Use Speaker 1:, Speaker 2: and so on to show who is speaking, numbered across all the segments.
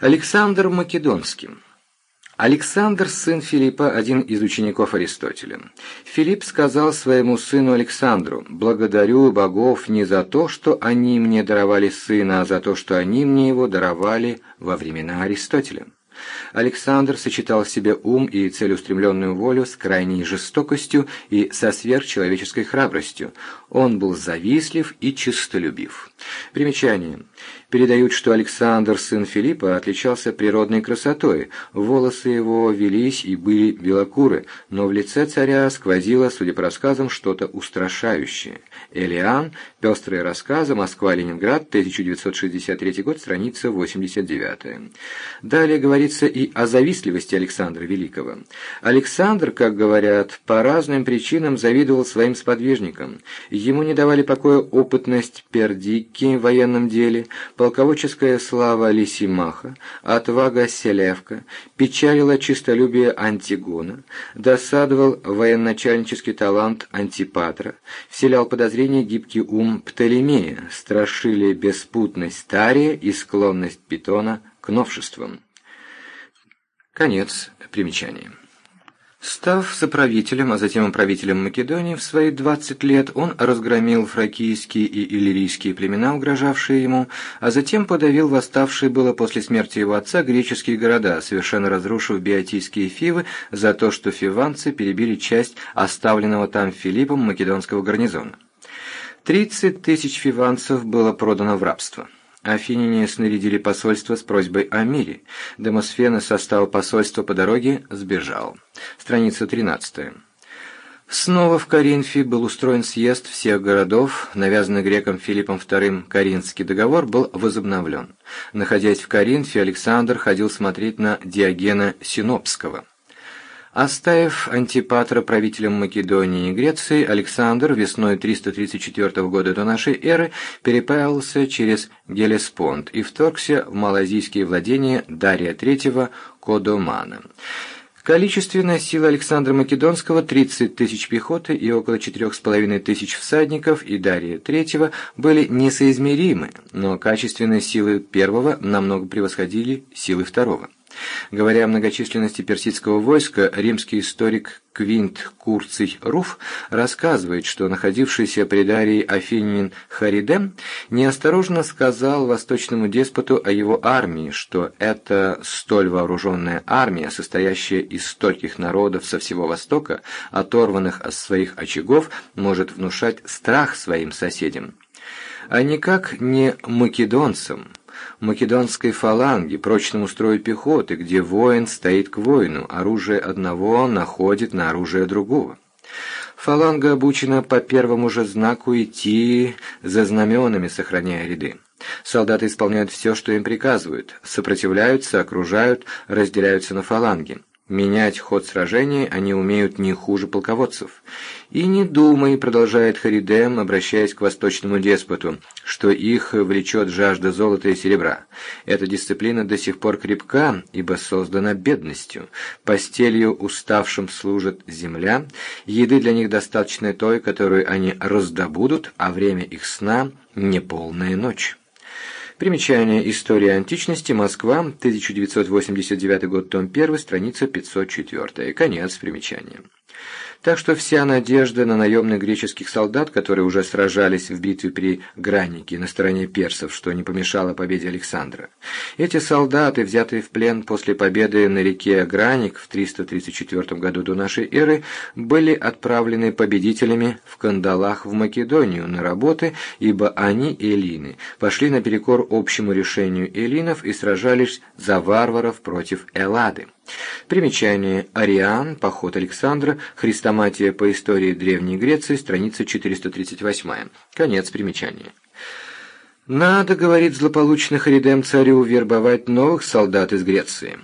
Speaker 1: Александр Македонский. Александр, сын Филиппа, один из учеников Аристотеля. Филипп сказал своему сыну Александру, «Благодарю богов не за то, что они мне даровали сына, а за то, что они мне его даровали во времена Аристотеля». Александр сочетал в себе ум и целеустремленную волю с крайней жестокостью и со сверхчеловеческой храбростью. Он был завистлив и честолюбив. Примечание. Передают, что Александр, сын Филиппа, отличался природной красотой, волосы его велись и были белокуры, но в лице царя сквозило, судя по рассказам, что-то устрашающее. Элиан, пестрые рассказы, Москва-Ленинград, 1963 год, страница 89. Далее говорится и о завистливости Александра Великого. Александр, как говорят, по разным причинам завидовал своим сподвижникам. Ему не давали покоя опытность Пердикки в военном деле, полководческая слава Лисимаха, отвага Селевка, печалила чистолюбие Антигона, досадовал военачальнический талант Антипатра, вселял подозрение гибкий ум Птолемея, страшили беспутность Тария и склонность Питона к новшествам. Конец примечания. Став соправителем, а затем управителем Македонии в свои 20 лет, он разгромил фракийские и иллирийские племена, угрожавшие ему, а затем подавил восставшие было после смерти его отца греческие города, совершенно разрушив биотийские фивы за то, что фиванцы перебили часть оставленного там Филиппом македонского гарнизона. 30 тысяч фиванцев было продано в рабство. Афиняне снарядили посольство с просьбой о мире. Демосфен из состава посольства по дороге сбежал. Страница 13. Снова в Коринфе был устроен съезд всех городов, навязанный греком Филиппом II Каринский договор был возобновлен. Находясь в Коринфе, Александр ходил смотреть на Диогена Синопского. Оставив Антипатра правителем Македонии и Греции, Александр весной 334 года до нашей эры переправился через Гелеспонд и вторгся в малазийские владения Дария III Кодомана. Количественная сила Александра Македонского – 30 тысяч пехоты и около 4,5 тысяч всадников и Дария III были несоизмеримы, но качественные силы первого намного превосходили силы второго. Говоря о многочисленности персидского войска, римский историк Квинт Курций Руф рассказывает, что находившийся при Дарии афинин Харидем неосторожно сказал восточному деспоту о его армии, что эта столь вооруженная армия, состоящая из стольких народов со всего Востока, оторванных от своих очагов, может внушать страх своим соседям. А никак не македонцам, македонской фаланги, прочному строю пехоты, где воин стоит к воину, оружие одного находит на оружие другого. Фаланга обучена по первому же знаку идти за знаменами, сохраняя ряды. Солдаты исполняют все, что им приказывают, сопротивляются, окружают, разделяются на фаланги. Менять ход сражений они умеют не хуже полководцев. И не думай, продолжает Харидем, обращаясь к восточному деспоту, что их влечет жажда золота и серебра. Эта дисциплина до сих пор крепка, ибо создана бедностью. Постелью уставшим служит земля, еды для них достаточно той, которую они раздобудут, а время их сна – неполная ночь. Примечание. История античности. Москва. 1989 год. Том 1. Страница 504. Конец примечания. Так что вся надежда на наемных греческих солдат, которые уже сражались в битве при Гранике на стороне персов, что не помешало победе Александра. Эти солдаты, взятые в плен после победы на реке Граник в 334 году до нашей эры, были отправлены победителями в кандалах в Македонию на работы, ибо они, эллины, пошли наперекор общему решению эллинов и сражались за варваров против Эллады. Примечание. Ариан. Поход Александра. Христоматия по истории Древней Греции. Страница 438. Конец примечания. Надо, говорит злополучный Харидем царю, вербовать новых солдат из Греции.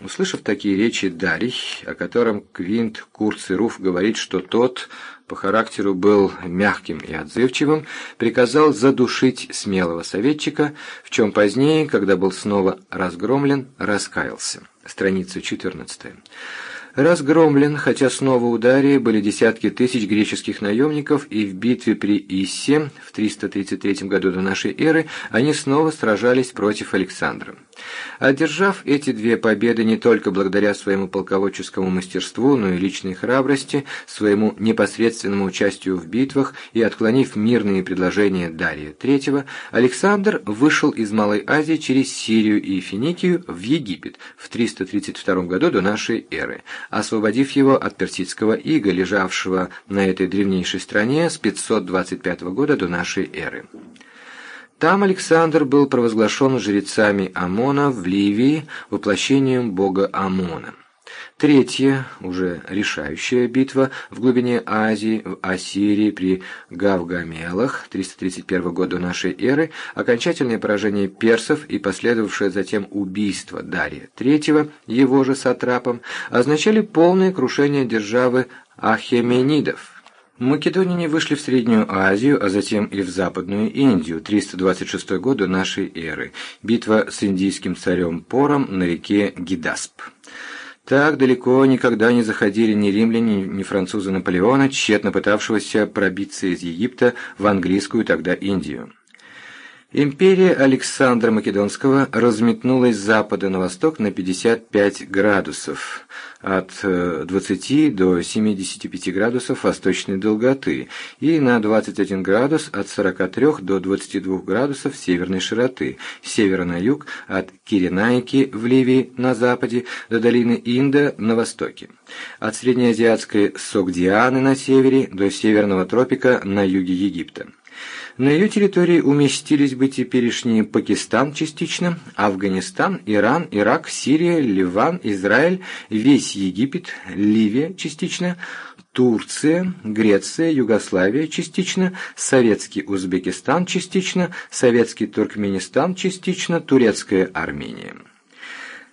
Speaker 1: Услышав такие речи Дарий, о котором Квинт Курцируф говорит, что тот по характеру был мягким и отзывчивым, приказал задушить смелого советчика, в чем позднее, когда был снова разгромлен, раскаялся страница 14. Разгромлен, хотя снова у Дария были десятки тысяч греческих наемников, и в битве при Иссе в 333 году до нашей эры они снова сражались против Александра. Одержав эти две победы не только благодаря своему полководческому мастерству, но и личной храбрости, своему непосредственному участию в битвах и отклонив мирные предложения Дария III, Александр вышел из Малой Азии через Сирию и Финикию в Египет в 332 году до нашей эры, освободив его от персидского ига, лежавшего на этой древнейшей стране с 525 года до нашей эры. Там Александр был провозглашен жрецами Амона в Ливии воплощением бога Амона. Третья, уже решающая битва в глубине Азии, в Ассирии при Гавгамелах, 331 год до нашей эры, окончательное поражение персов и последовавшее затем убийство Дария III, его же сатрапом, означали полное крушение державы Ахеменидов. Македоняне вышли в Среднюю Азию, а затем и в Западную Индию, 326 год до нашей эры, битва с индийским царем Пором на реке Гидасп. Так далеко никогда не заходили ни римляне, ни французы Наполеона, тщетно пытавшегося пробиться из Египта в английскую тогда Индию. Империя Александра Македонского разметнулась с запада на восток на 55 градусов, от 20 э, до 75 градусов восточной долготы и на 21 градус от 43 до 22 градусов северной широты, с севера на юг от Киренайки в Ливии на западе до долины Инда на востоке, от среднеазиатской Согдианы на севере до северного тропика на юге Египта. На ее территории уместились бы теперешний Пакистан частично, Афганистан, Иран, Ирак, Сирия, Ливан, Израиль, весь Египет, Ливия частично, Турция, Греция, Югославия частично, Советский Узбекистан частично, Советский Туркменистан частично, Турецкая Армения.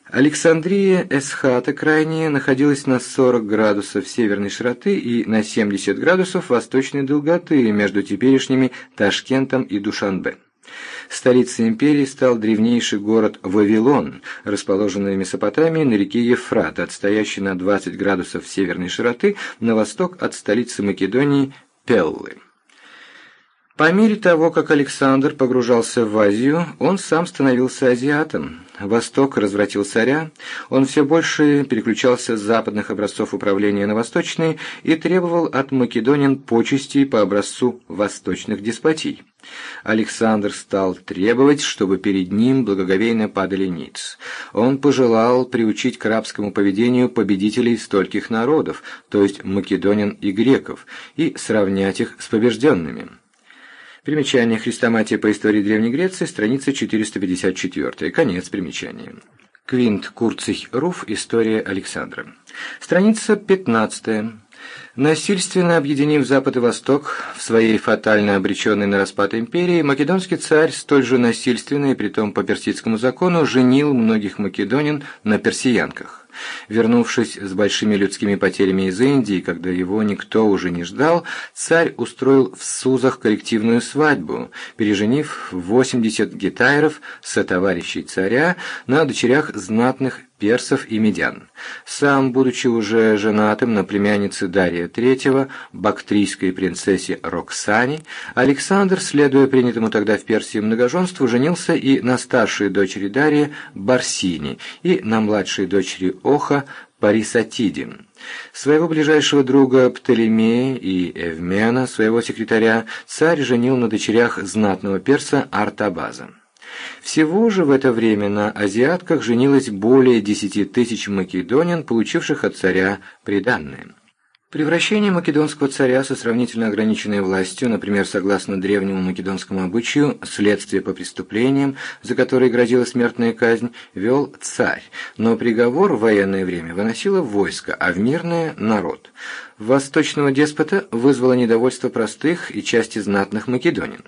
Speaker 1: Александрия Эсхата крайняя находилась на 40 градусов северной широты и на 70 градусов восточной долготы между теперешними Ташкентом и Душанбе. Столицей империи стал древнейший город Вавилон, расположенный в Месопотамии на реке Ефрат, отстоящий на 20 градусов северной широты на восток от столицы Македонии Пеллы. По мере того, как Александр погружался в Азию, он сам становился азиатом. Восток развратил царя, он все больше переключался с западных образцов управления на восточные и требовал от македонин почестей по образцу восточных деспотий. Александр стал требовать, чтобы перед ним благоговейно падали ниц. Он пожелал приучить к рабскому поведению победителей стольких народов, то есть македонин и греков, и сравнять их с побежденными. Примечание Христоматия по истории Древней Греции, страница 454. Конец примечания. Квинт Курций Руф. История Александра. Страница 15. Насильственно объединив Запад и Восток в своей фатально обреченной на распад империи, македонский царь столь же насильственно и притом по персидскому закону женил многих македонин на персиянках. Вернувшись с большими людскими потерями из Индии, когда его никто уже не ждал, царь устроил в Сузах коллективную свадьбу, переженив 80 гитайров сотоварищей царя на дочерях знатных персов и медян. Сам, будучи уже женатым на племяннице Дария III, бактрийской принцессе Роксане, Александр, следуя принятому тогда в Персии многоженству, женился и на старшей дочери Дария Барсини, и на младшей дочери Оха Парисатиди. Своего ближайшего друга Птолемея и Эвмена, своего секретаря, царь женил на дочерях знатного перса Артабаза. Всего же в это время на азиатках женилось более десяти тысяч македонин, получивших от царя приданное. Превращение македонского царя со сравнительно ограниченной властью, например, согласно древнему македонскому обычаю, следствие по преступлениям, за которые грозила смертная казнь, вел царь, но приговор в военное время выносило войско, а в мирное – народ. Восточного деспота вызвало недовольство простых и части знатных македонин.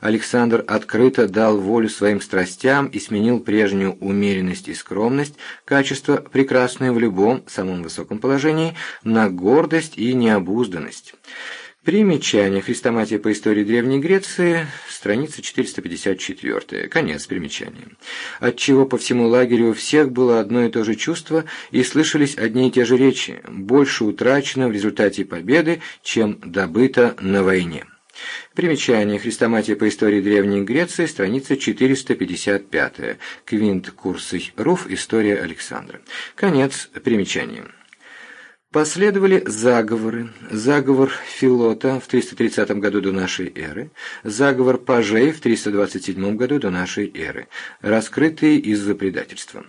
Speaker 1: Александр открыто дал волю своим страстям и сменил прежнюю умеренность и скромность, качество, прекрасное в любом самом высоком положении, на гордость и необузданность. Примечание. Хрестоматия по истории Древней Греции, страница 454. Конец примечания. Отчего по всему лагерю у всех было одно и то же чувство, и слышались одни и те же речи. Больше утрачено в результате победы, чем добыто на войне. Примечание. Хрестоматия по истории Древней Греции, страница 455. Квинт Курсый Руф. История Александра. Конец примечания. Последовали заговоры. Заговор Филота в 330 году до нашей эры, заговор Пажей в 327 году до нашей эры, раскрытые из-за предательства.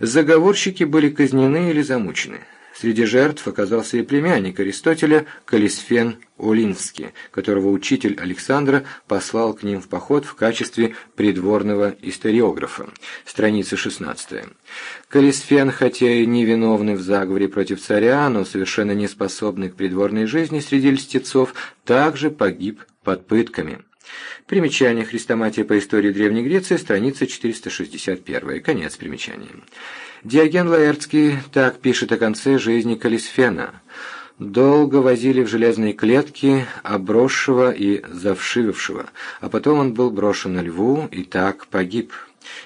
Speaker 1: Заговорщики были казнены или замучены. Среди жертв оказался и племянник Аристотеля Калисфен Олинский, которого учитель Александра послал к ним в поход в качестве придворного историографа. Страница 16. Калисфен, хотя и невиновный в заговоре против царя, но совершенно не способный к придворной жизни среди льстецов, также погиб под пытками. Примечание Хрестоматия по истории Древней Греции, страница 461. Конец примечания. Диоген Лаэртский так пишет о конце жизни Калисфена. Долго возили в железные клетки обросшего и завшивившего, а потом он был брошен на льву и так погиб.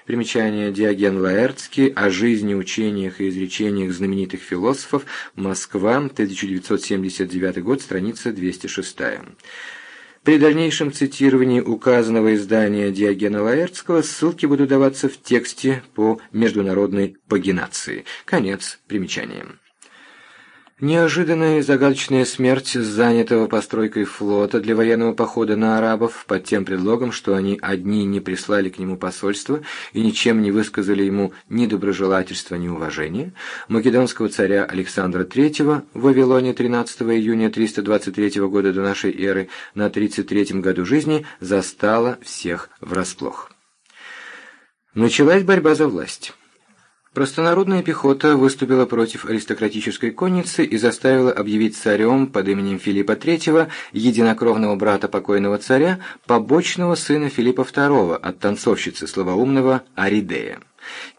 Speaker 1: Примечание Диоген Лаэртский о жизни, учениях и изречениях знаменитых философов. Москва, 1979 год, страница 206. При дальнейшем цитировании указанного издания Диогена Лаэртского ссылки будут даваться в тексте по международной пагинации. Конец примечания. Неожиданная и загадочная смерть занятого постройкой флота для военного похода на арабов под тем предлогом, что они одни не прислали к нему посольство и ничем не высказали ему ни доброжелательства, ни уважения, македонского царя Александра III в Вавилоне 13 июня 323 года до нашей эры на 33 году жизни застала всех врасплох. Началась борьба за власть. Простонародная пехота выступила против аристократической конницы и заставила объявить царем под именем Филиппа III, единокровного брата покойного царя, побочного сына Филиппа II от танцовщицы слабоумного Аридея.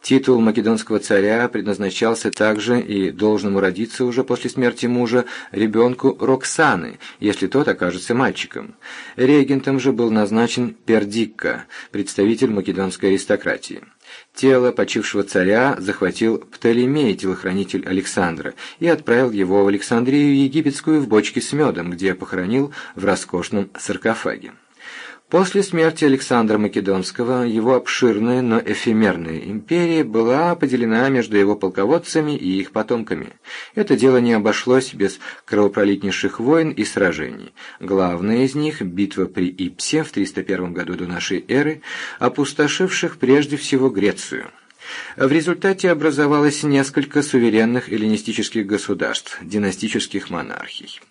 Speaker 1: Титул македонского царя предназначался также и должному родиться уже после смерти мужа ребенку Роксаны, если тот окажется мальчиком. Регентом же был назначен Пердикка, представитель македонской аристократии. Тело почившего царя захватил Птолемей, телохранитель Александра, и отправил его в Александрию Египетскую в бочке с медом, где похоронил в роскошном саркофаге. После смерти Александра Македонского его обширная, но эфемерная империя была поделена между его полководцами и их потомками. Это дело не обошлось без кровопролитнейших войн и сражений. Главная из них – битва при Ипсе в 301 году до нашей эры, опустошивших прежде всего Грецию. В результате образовалось несколько суверенных эллинистических государств, династических монархий.